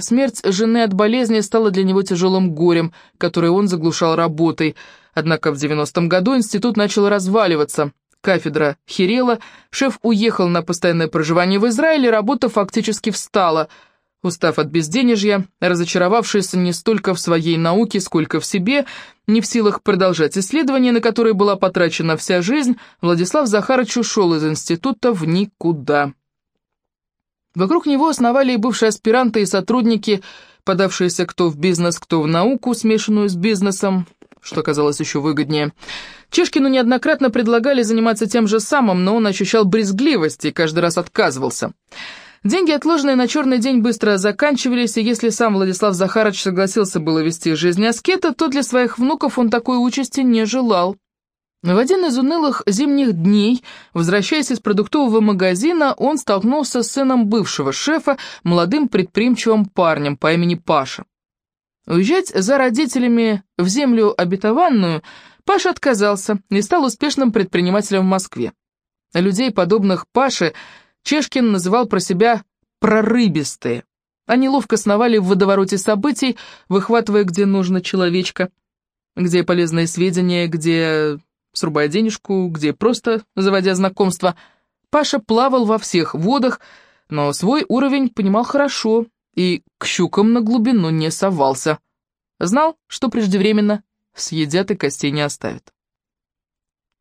смерть жены от болезни стала для него тяжелым горем, которое он заглушал работой. Однако в 90-м году институт начал разваливаться. Кафедра херела, шеф уехал на постоянное проживание в Израиле, работа фактически встала – Устав от безденежья, разочаровавшийся не столько в своей науке, сколько в себе, не в силах продолжать исследования, на которые была потрачена вся жизнь, Владислав Захарович ушел из института в никуда. Вокруг него основали и бывшие аспиранты, и сотрудники, подавшиеся кто в бизнес, кто в науку, смешанную с бизнесом, что казалось еще выгоднее. Чешкину неоднократно предлагали заниматься тем же самым, но он ощущал брезгливость и каждый раз отказывался. Деньги, отложенные на черный день, быстро заканчивались, и если сам Владислав Захарович согласился было вести жизнь аскета, то для своих внуков он такой участи не желал. В один из унылых зимних дней, возвращаясь из продуктового магазина, он столкнулся с сыном бывшего шефа, молодым предприимчивым парнем по имени Паша. Уезжать за родителями в землю обетованную Паша отказался и стал успешным предпринимателем в Москве. Людей, подобных Паше, Чешкин называл про себя «прорыбистые». Они ловко сновали в водовороте событий, выхватывая, где нужно человечка, где полезные сведения, где срубая денежку, где просто заводя знакомства. Паша плавал во всех водах, но свой уровень понимал хорошо и к щукам на глубину не совался. Знал, что преждевременно съедят и костей не оставят.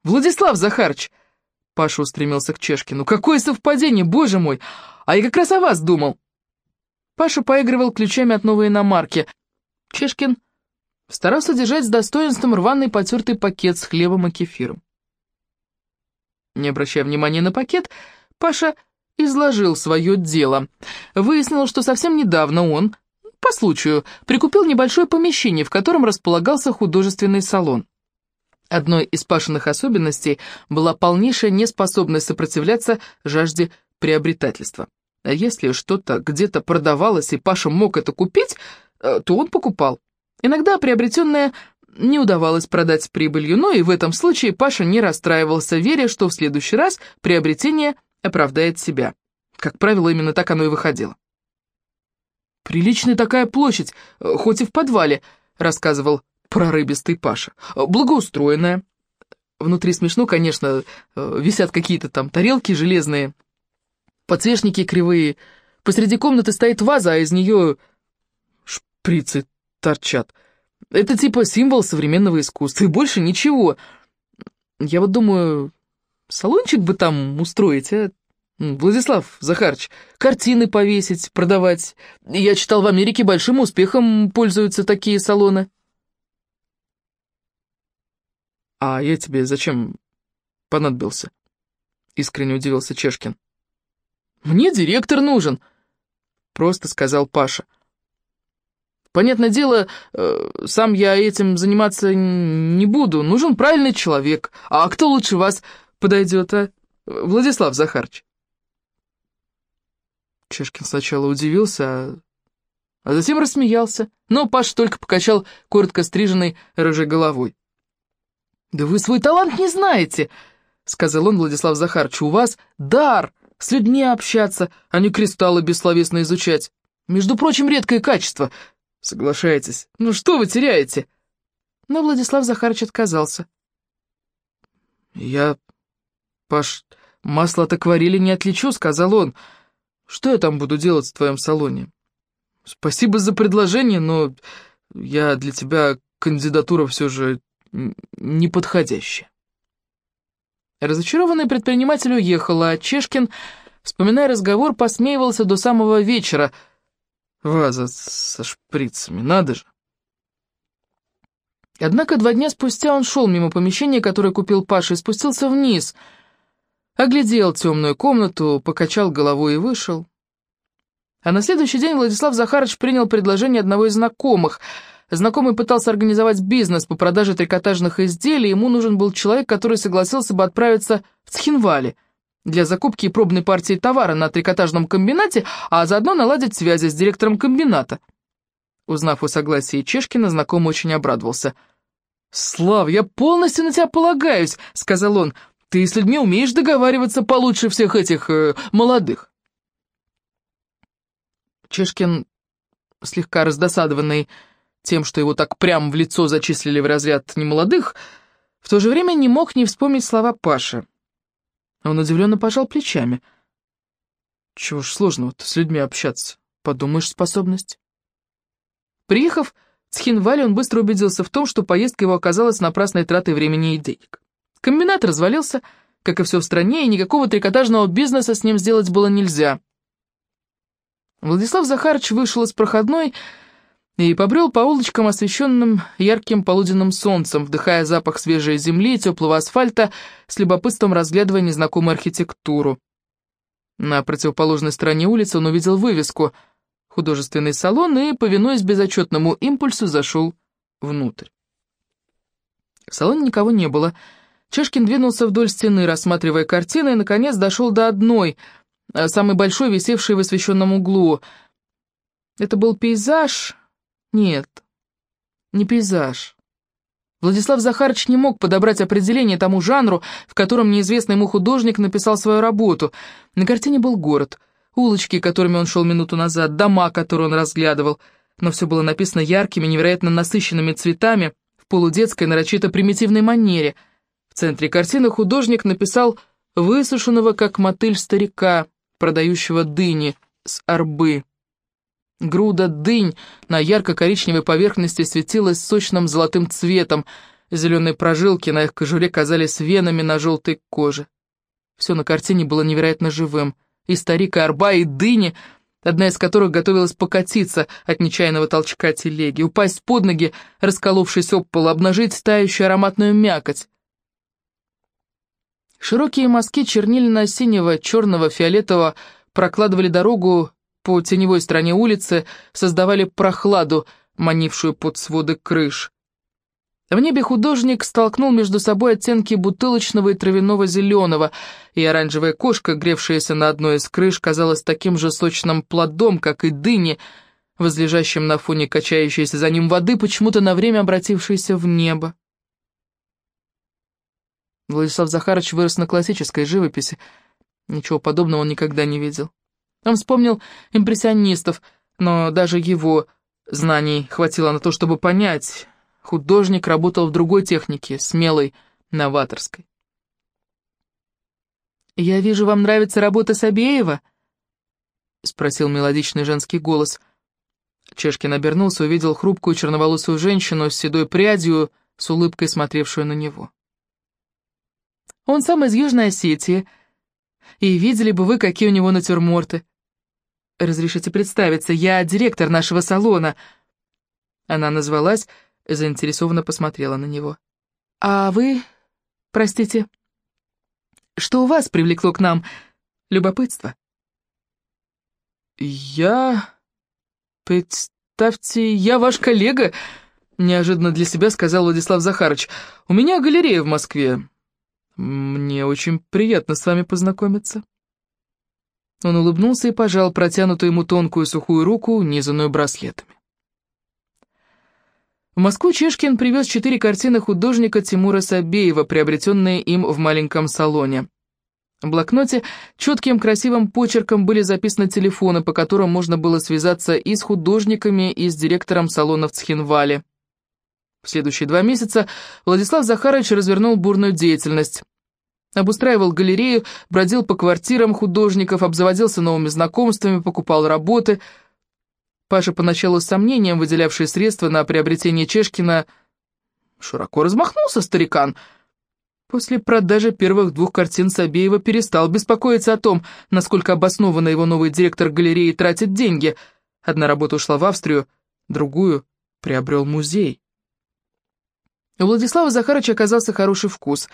«Владислав Захарыч!» Паша устремился к Чешкину. «Какое совпадение, боже мой! А я как раз о вас думал!» Паша поигрывал ключами от новой иномарки. Чешкин старался держать с достоинством рваный потертый пакет с хлебом и кефиром. Не обращая внимания на пакет, Паша изложил свое дело. Выяснил, что совсем недавно он, по случаю, прикупил небольшое помещение, в котором располагался художественный салон. Одной из Пашиных особенностей была полнейшая неспособность сопротивляться жажде приобретательства. А если что-то где-то продавалось, и Паша мог это купить, э, то он покупал. Иногда приобретенное не удавалось продать с прибылью, но и в этом случае Паша не расстраивался, веря, что в следующий раз приобретение оправдает себя. Как правило, именно так оно и выходило. «Приличная такая площадь, э, хоть и в подвале», — рассказывал прорыбистый Паша. Благоустроенная. Внутри смешно, конечно, э, висят какие-то там тарелки железные, подсвечники кривые. Посреди комнаты стоит ваза, а из нее шприцы торчат. Это типа символ современного искусства, и больше ничего. Я вот думаю, салончик бы там устроить, а? Владислав Захарыч, картины повесить, продавать. Я читал, в Америке большим успехом пользуются такие салоны. «А я тебе зачем понадобился?» — искренне удивился Чешкин. «Мне директор нужен», — просто сказал Паша. «Понятное дело, э, сам я этим заниматься не буду. Нужен правильный человек. А кто лучше вас подойдет, а? Владислав Захарыч?» Чешкин сначала удивился, а, а затем рассмеялся, но Паша только покачал коротко стриженной рыжей головой. «Да вы свой талант не знаете», — сказал он Владислав Захарович. «У вас дар с людьми общаться, а не кристаллы бессловесно изучать. Между прочим, редкое качество. Соглашаетесь? Ну что вы теряете?» Но Владислав Захарович отказался. «Я, Паш, масло от акварели не отличу», — сказал он. «Что я там буду делать в твоем салоне?» «Спасибо за предложение, но я для тебя кандидатура все же неподходящее. Разочарованный предприниматель уехал, а Чешкин, вспоминая разговор, посмеивался до самого вечера. Ваза со шприцами, надо же. Однако два дня спустя он шел мимо помещения, которое купил Паша, и спустился вниз. Оглядел темную комнату, покачал головой и вышел. А на следующий день Владислав Захарович принял предложение одного из знакомых — Знакомый пытался организовать бизнес по продаже трикотажных изделий, ему нужен был человек, который согласился бы отправиться в Цхинвали для закупки и пробной партии товара на трикотажном комбинате, а заодно наладить связи с директором комбината. Узнав о согласии Чешкина, знакомый очень обрадовался. «Слав, я полностью на тебя полагаюсь», — сказал он. «Ты с людьми умеешь договариваться получше всех этих э, молодых». Чешкин слегка раздосадованный тем, что его так прямо в лицо зачислили в разряд немолодых, в то же время не мог не вспомнить слова Паши. Он удивленно пожал плечами. Чего ж сложного-то с людьми общаться, подумаешь, способность. Приехав в Цхинвале, он быстро убедился в том, что поездка его оказалась напрасной тратой времени и денег. Комбинат развалился, как и все в стране, и никакого трикотажного бизнеса с ним сделать было нельзя. Владислав Захарович вышел из проходной и побрел по улочкам, освещенным ярким полуденным солнцем, вдыхая запах свежей земли и теплого асфальта, с любопытством разглядывая незнакомую архитектуру. На противоположной стороне улицы он увидел вывеску «Художественный салон» и, повинуясь безотчетному импульсу, зашел внутрь. В салоне никого не было. Чешкин двинулся вдоль стены, рассматривая картины, и, наконец, дошел до одной, самой большой, висевшей в освещенном углу. Это был пейзаж нет, не пейзаж. Владислав Захарович не мог подобрать определение тому жанру, в котором неизвестный ему художник написал свою работу. На картине был город, улочки, которыми он шел минуту назад, дома, которые он разглядывал. Но все было написано яркими, невероятно насыщенными цветами, в полудетской, нарочито примитивной манере. В центре картины художник написал высушенного, как мотыль старика, продающего дыни с арбы. Груда дынь на ярко-коричневой поверхности светилась сочным золотым цветом, зеленые прожилки на их кожуре казались венами на желтой коже. Все на картине было невероятно живым. И старик, и арба, и дыни, одна из которых готовилась покатиться от нечаянного толчка телеги, упасть под ноги, расколовшись об пол, обнажить тающую ароматную мякоть. Широкие мазки чернильно-синего, черного, фиолетового прокладывали дорогу по теневой стороне улицы создавали прохладу, манившую под своды крыш. В небе художник столкнул между собой оттенки бутылочного и травяного зеленого, и оранжевая кошка, гревшаяся на одной из крыш, казалась таким же сочным плодом, как и дыни, возлежащим на фоне качающейся за ним воды, почему-то на время обратившейся в небо. Владислав Захарович вырос на классической живописи. Ничего подобного он никогда не видел. Он вспомнил импрессионистов, но даже его знаний хватило на то, чтобы понять, художник работал в другой технике, смелой, новаторской. «Я вижу, вам нравится работа Сабеева?» — спросил мелодичный женский голос. Чешкин обернулся, увидел хрупкую черноволосую женщину с седой прядью, с улыбкой смотревшую на него. «Он сам из Южной Осетии», и видели бы вы, какие у него натюрморты. Разрешите представиться, я директор нашего салона. Она назвалась, заинтересованно посмотрела на него. А вы, простите, что у вас привлекло к нам любопытство? Я... Представьте, я ваш коллега, неожиданно для себя сказал Владислав Захарович. У меня галерея в Москве. «Мне очень приятно с вами познакомиться». Он улыбнулся и пожал протянутую ему тонкую сухую руку, унизанную браслетами. В Москву Чешкин привез четыре картины художника Тимура Сабеева, приобретенные им в маленьком салоне. В блокноте четким красивым почерком были записаны телефоны, по которым можно было связаться и с художниками, и с директором салона в Цхинвале. В следующие два месяца Владислав Захарович развернул бурную деятельность. Обустраивал галерею, бродил по квартирам художников, обзаводился новыми знакомствами, покупал работы. Паша поначалу с сомнением, выделявший средства на приобретение Чешкина, широко размахнулся старикан. После продажи первых двух картин Сабеева перестал беспокоиться о том, насколько обоснованно его новый директор галереи тратит деньги. Одна работа ушла в Австрию, другую приобрел музей. У Владислава Захаровича оказался хороший вкус.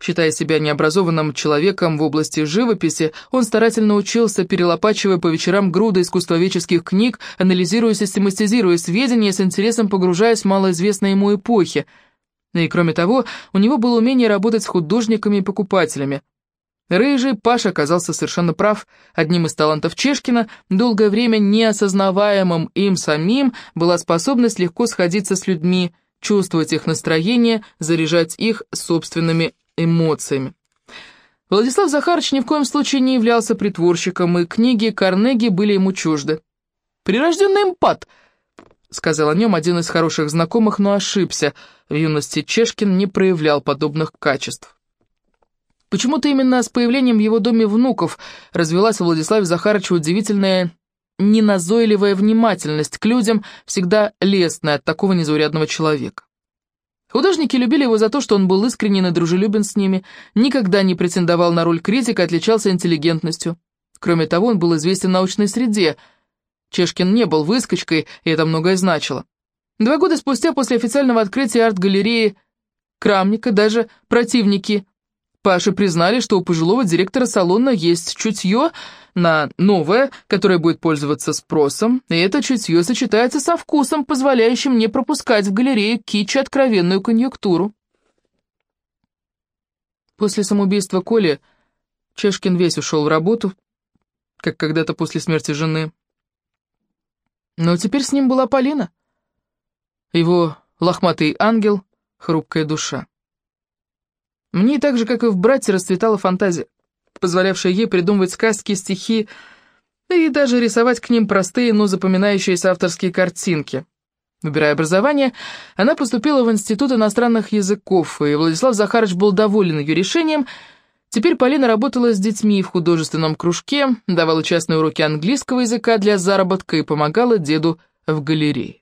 Считая себя необразованным человеком в области живописи, он старательно учился, перелопачивая по вечерам груды искусствоведческих книг, анализируя, систематизируя сведения, с интересом погружаясь в малоизвестные ему эпохи. И кроме того, у него было умение работать с художниками и покупателями. Рыжий Паша оказался совершенно прав. Одним из талантов Чешкина, долгое время неосознаваемым им самим, была способность легко сходиться с людьми, чувствовать их настроение, заряжать их собственными эмоциями. Владислав Захарович ни в коем случае не являлся притворщиком, и книги Карнеги были ему чужды. «Прирожденный эмпат», сказал о нем один из хороших знакомых, но ошибся. В юности Чешкин не проявлял подобных качеств. Почему-то именно с появлением в его доме внуков развелась у Владислава Захаровича удивительная неназойливая внимательность к людям, всегда лестная от такого незаурядного человека. Художники любили его за то, что он был искренен и дружелюбен с ними, никогда не претендовал на роль критика, отличался интеллигентностью. Кроме того, он был известен в научной среде. Чешкин не был выскочкой, и это многое значило. Два года спустя, после официального открытия арт-галереи Крамника, даже противники Паши признали, что у пожилого директора салона есть чутье на новое, которое будет пользоваться спросом, и это чутье сочетается со вкусом, позволяющим не пропускать в галерее кич откровенную конъюнктуру. После самоубийства Коли Чешкин весь ушел в работу, как когда-то после смерти жены. Но теперь с ним была Полина, его лохматый ангел, хрупкая душа. Мне так же, как и в «Брате», расцветала фантазия, позволявшая ей придумывать сказки, стихи, и даже рисовать к ним простые, но запоминающиеся авторские картинки. Выбирая образование, она поступила в Институт иностранных языков, и Владислав Захарович был доволен ее решением. Теперь Полина работала с детьми в художественном кружке, давала частные уроки английского языка для заработка и помогала деду в галерее.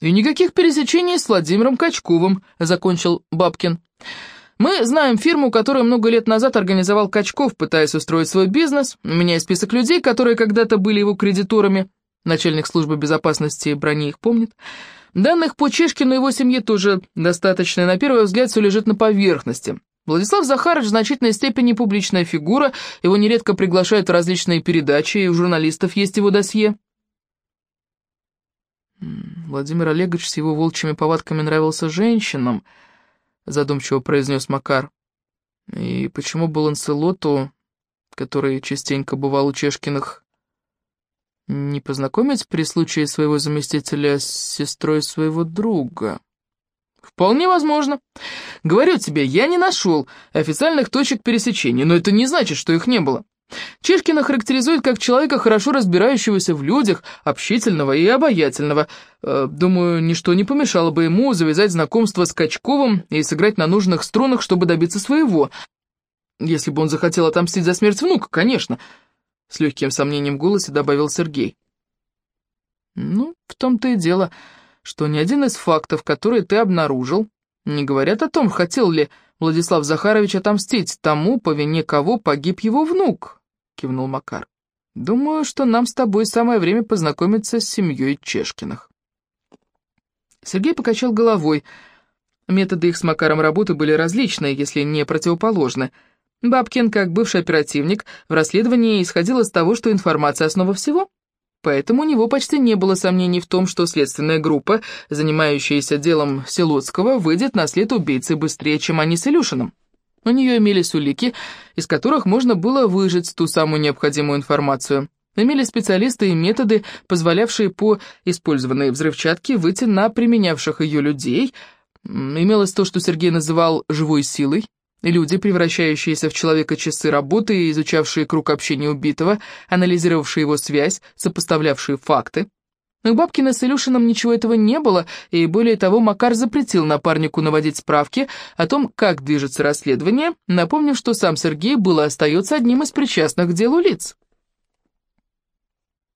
«И никаких пересечений с Владимиром Качковым», — закончил Бабкин. «Мы знаем фирму, которую много лет назад организовал Качков, пытаясь устроить свой бизнес. У меня есть список людей, которые когда-то были его кредиторами. Начальник службы безопасности брони их помнит. Данных по Чешкину и его семье тоже достаточно, на первый взгляд все лежит на поверхности. Владислав Захарович в значительной степени публичная фигура, его нередко приглашают в различные передачи, и у журналистов есть его досье». Владимир Олегович с его волчьими повадками нравился женщинам, задумчиво произнес Макар. И почему бы Ланселоту, который частенько бывал у Чешкиных, не познакомить при случае своего заместителя с сестрой своего друга? Вполне возможно. Говорю тебе, я не нашел официальных точек пересечения, но это не значит, что их не было. Чешкина характеризует как человека, хорошо разбирающегося в людях, общительного и обаятельного. Э, думаю, ничто не помешало бы ему завязать знакомство с Качковым и сыграть на нужных струнах, чтобы добиться своего. Если бы он захотел отомстить за смерть внука, конечно. С легким сомнением в голосе добавил Сергей. Ну, в том-то и дело, что ни один из фактов, которые ты обнаружил, не говорят о том, хотел ли Владислав Захарович отомстить тому, по вине кого погиб его внук кивнул Макар. «Думаю, что нам с тобой самое время познакомиться с семьей Чешкиных». Сергей покачал головой. Методы их с Макаром работы были различные, если не противоположны. Бабкин, как бывший оперативник, в расследовании исходил из того, что информация — основа всего. Поэтому у него почти не было сомнений в том, что следственная группа, занимающаяся делом Селоцкого, выйдет на след убийцы быстрее, чем они с Илюшиным. У нее имелись улики, из которых можно было выжать ту самую необходимую информацию. Имели специалисты и методы, позволявшие по использованной взрывчатке выйти на применявших ее людей. Имелось то, что Сергей называл «живой силой», Люди, превращающиеся в человека часы работы, изучавшие круг общения убитого, анализировавшие его связь, сопоставлявшие факты. У Бабкина с Илюшиным ничего этого не было, и более того, Макар запретил напарнику наводить справки о том, как движется расследование, напомнив, что сам Сергей был и остается одним из причастных к делу лиц.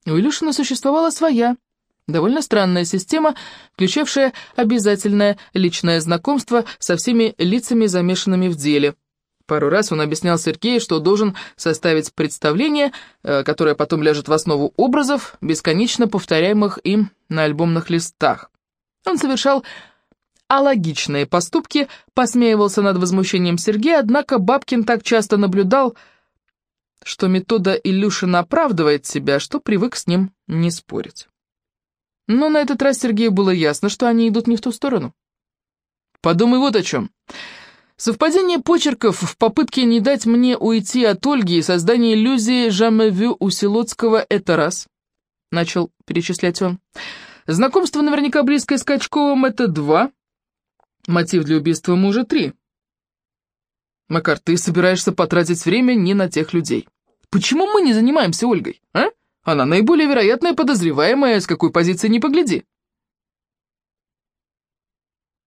У Илюшина существовала своя, довольно странная система, включавшая обязательное личное знакомство со всеми лицами, замешанными в деле – Пару раз он объяснял Сергею, что должен составить представление, э, которое потом ляжет в основу образов, бесконечно повторяемых им на альбомных листах. Он совершал алогичные поступки, посмеивался над возмущением Сергея, однако Бабкин так часто наблюдал, что метода Илюшина оправдывает себя, что привык с ним не спорить. Но на этот раз Сергею было ясно, что они идут не в ту сторону. «Подумай вот о чем. Совпадение почерков в попытке не дать мне уйти от Ольги и создание иллюзии «Жамевю» у Силотского — это раз. Начал перечислять он. Знакомство наверняка близкое с Качковым — это два. Мотив для убийства мужа — три. Макар, ты собираешься потратить время не на тех людей. Почему мы не занимаемся Ольгой, а? Она наиболее вероятная подозреваемая, с какой позиции не погляди.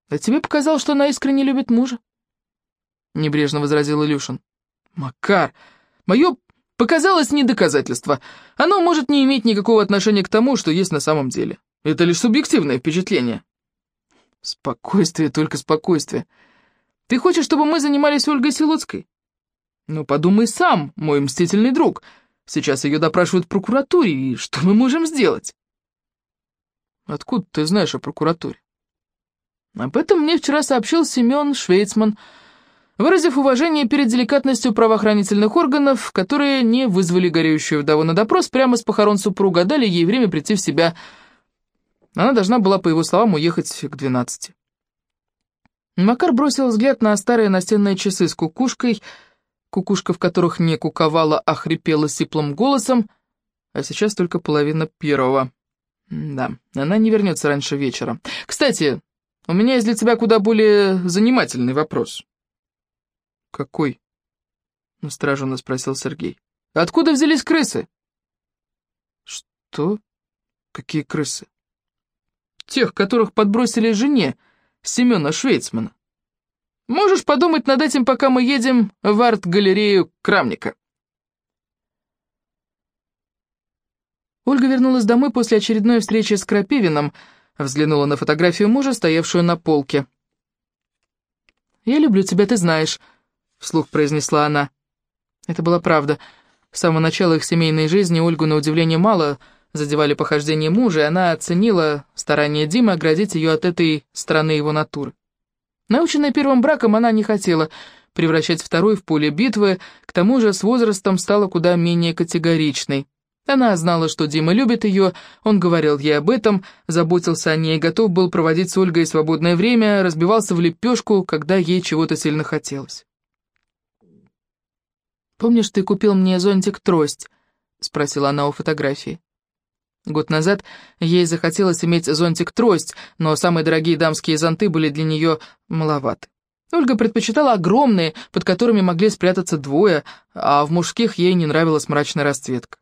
А тебе показалось, что она искренне любит мужа? Небрежно возразил Илюшин. Макар, мое показалось не доказательство. Оно может не иметь никакого отношения к тому, что есть на самом деле. Это лишь субъективное впечатление. Спокойствие, только спокойствие. Ты хочешь, чтобы мы занимались Ольгой Силуцкой? Ну, подумай сам, мой мстительный друг. Сейчас ее допрашивают в прокуратуре, и что мы можем сделать? Откуда ты знаешь о прокуратуре? Об этом мне вчера сообщил Семен Швейцман, выразив уважение перед деликатностью правоохранительных органов, которые не вызвали гореющую вдову на допрос прямо с похорон супруга, дали ей время прийти в себя. Она должна была, по его словам, уехать к двенадцати. Макар бросил взгляд на старые настенные часы с кукушкой, кукушка в которых не куковала, а хрипела сиплым голосом, а сейчас только половина первого. Да, она не вернется раньше вечера. Кстати, у меня есть для тебя куда более занимательный вопрос. «Какой?» — настороженно спросил Сергей. «Откуда взялись крысы?» «Что? Какие крысы?» «Тех, которых подбросили жене Семена Швейцмана. Можешь подумать над этим, пока мы едем в арт-галерею Крамника». Ольга вернулась домой после очередной встречи с Крапивиным, взглянула на фотографию мужа, стоявшую на полке. «Я люблю тебя, ты знаешь», — вслух произнесла она. Это была правда. С самого начала их семейной жизни Ольгу, на удивление, мало задевали похождения мужа, и она оценила старание Димы оградить ее от этой стороны его натуры. Наученная первым браком, она не хотела превращать второй в поле битвы, к тому же с возрастом стала куда менее категоричной. Она знала, что Дима любит ее, он говорил ей об этом, заботился о ней, готов был проводить с Ольгой свободное время, разбивался в лепешку, когда ей чего-то сильно хотелось. «Помнишь, ты купил мне зонтик-трость?» — спросила она у фотографии. Год назад ей захотелось иметь зонтик-трость, но самые дорогие дамские зонты были для нее маловаты. Ольга предпочитала огромные, под которыми могли спрятаться двое, а в мужских ей не нравилась мрачная расцветка.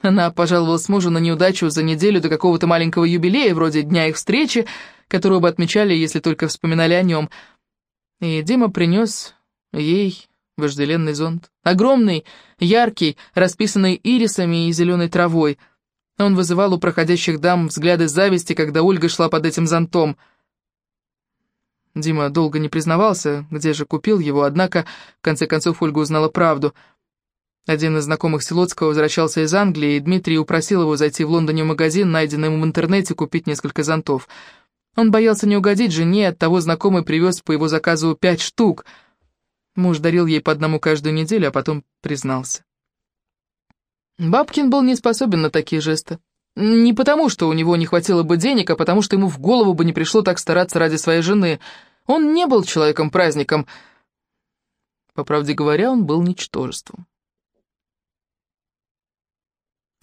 Она пожаловалась мужу на неудачу за неделю до какого-то маленького юбилея, вроде дня их встречи, которую бы отмечали, если только вспоминали о нем. И Дима принес ей вожделенный зонт. Огромный, яркий, расписанный ирисами и зеленой травой. Он вызывал у проходящих дам взгляды зависти, когда Ольга шла под этим зонтом. Дима долго не признавался, где же купил его, однако, в конце концов, Ольга узнала правду. Один из знакомых Силоцкого возвращался из Англии, и Дмитрий упросил его зайти в Лондоне в магазин, найденный ему в интернете, купить несколько зонтов. Он боялся не угодить жене, оттого знакомый привез по его заказу пять штук — Муж дарил ей по одному каждую неделю, а потом признался. Бабкин был не способен на такие жесты. Не потому, что у него не хватило бы денег, а потому, что ему в голову бы не пришло так стараться ради своей жены. Он не был человеком-праздником. По правде говоря, он был ничтожеством.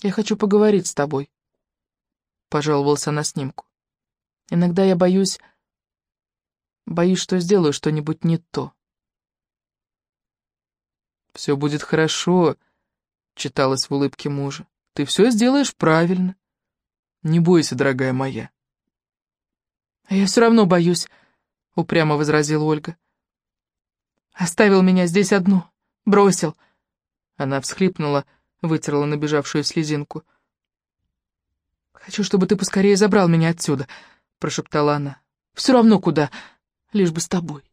«Я хочу поговорить с тобой», — пожаловался на снимку. «Иногда я боюсь... боюсь, что сделаю что-нибудь не то». «Все будет хорошо», — читалось в улыбке мужа. «Ты все сделаешь правильно. Не бойся, дорогая моя». «А я все равно боюсь», — упрямо возразила Ольга. «Оставил меня здесь одну, бросил». Она всхлипнула, вытерла набежавшую слезинку. «Хочу, чтобы ты поскорее забрал меня отсюда», — прошептала она. «Все равно куда, лишь бы с тобой».